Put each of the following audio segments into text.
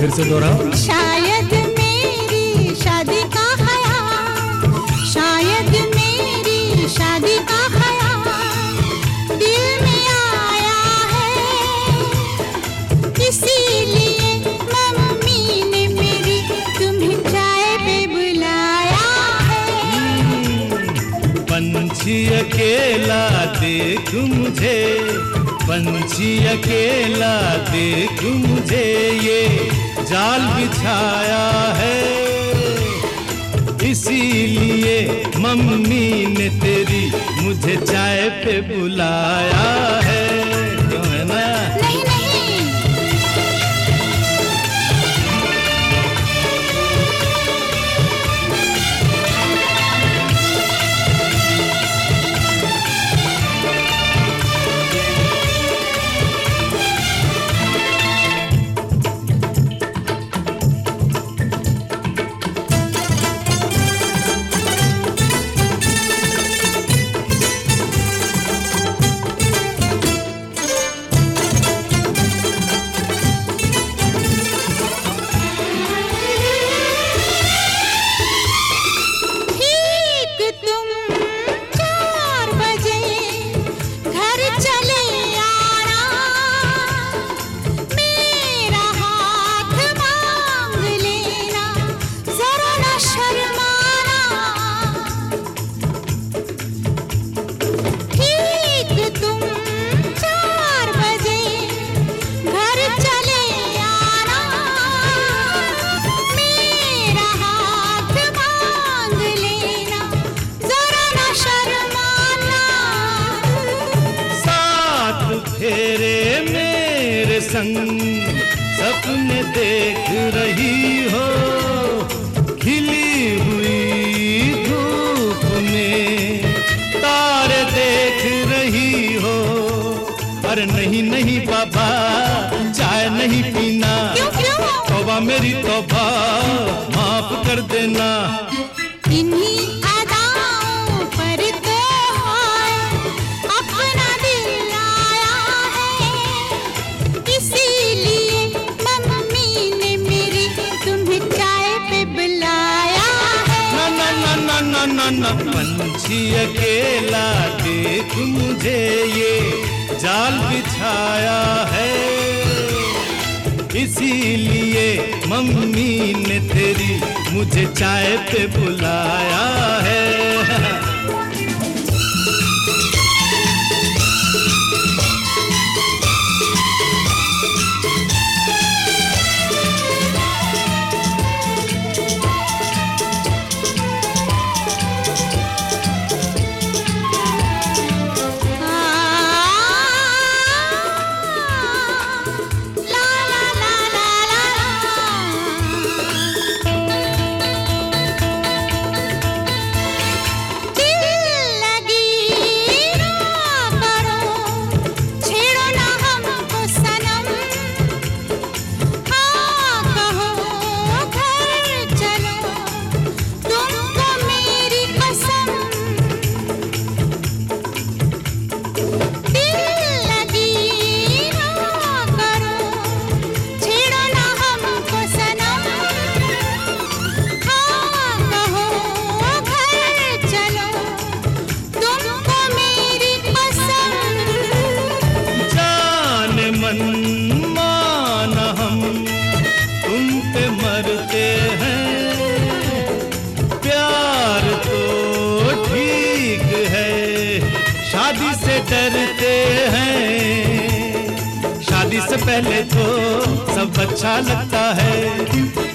फिर से दोहराओ। शायद मेरी शादी का ख्याल शायद मेरी शादी का ख्याल दिल में आया है। इसीलिए मम्मी ने मेरी तुम्हें चाय पे बुलाया है। पंछी अकेला देख मुझे पंछी अकेला देख मुझे ये जाल बिछाया है। इसीलिए मम्मी ने तेरी मुझे चाय पे बुलाया है। संग सपने देख रही हो खिली हुई धूप में। तारे देख रही हो अरे नहीं नहीं बाबा चाय नहीं पीना। क्यों क्यों? मेरी तौबा माफ़ कर देना। इन्हीं ना पंछी अकेला देख मुझे ये जाल बिछाया है। इसीलिए मम्मी ने तेरी मुझे चाय पे बुलाया है। डरते हैं। शादी से पहले तो सब अच्छा लगता है।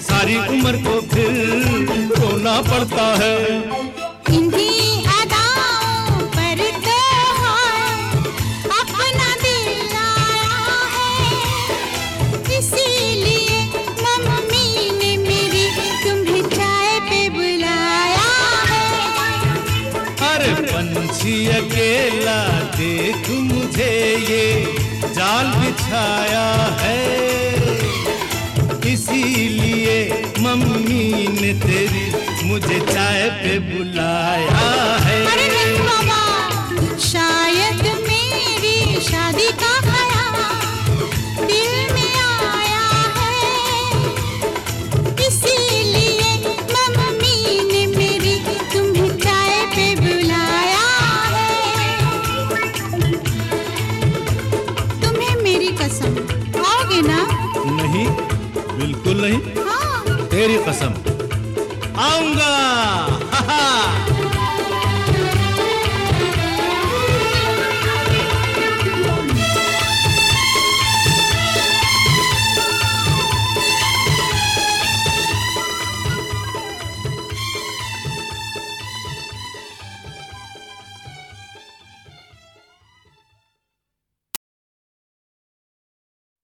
सारी उम्र को फिर रोना पड़ता है। इन्हीं जाल बिछाया है। इसीलिए मम्मी ने तेरी मुझे चाय पे बुलाया है। कसम आऊँगा हा, हा।